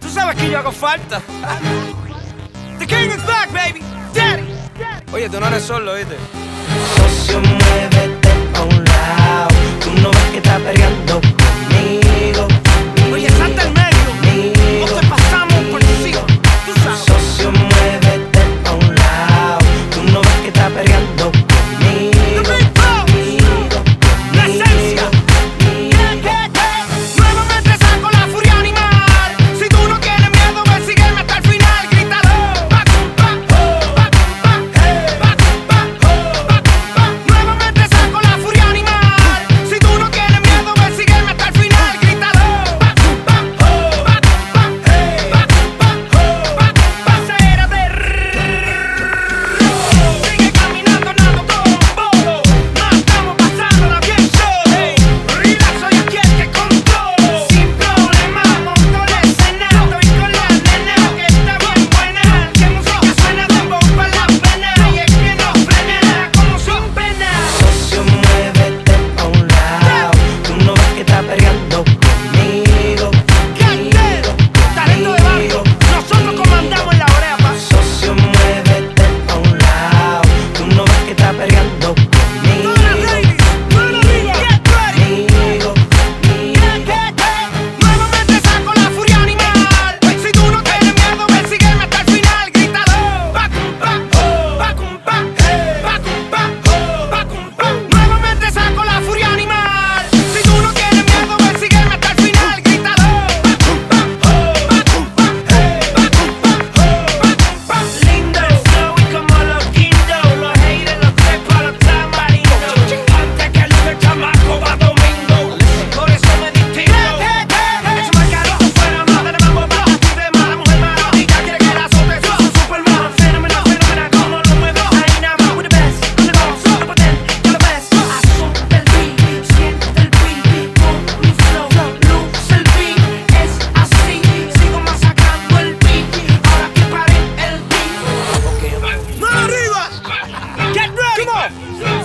Tú sabes que yo hago falta. The king is back, baby. Daddy. Oye, tú no eres solo, ¿viste? Muévete.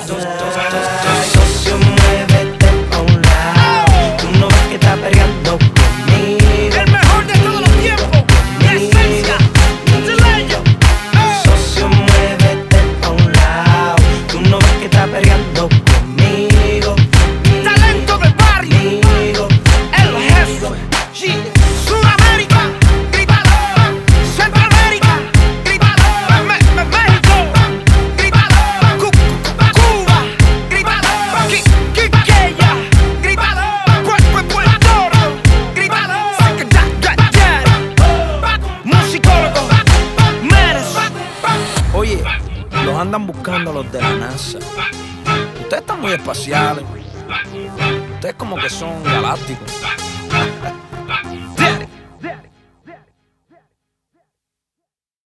don't, don't andan buscando los de la NASA. Ustedes están muy espaciales. Ustedes como que son galácticos.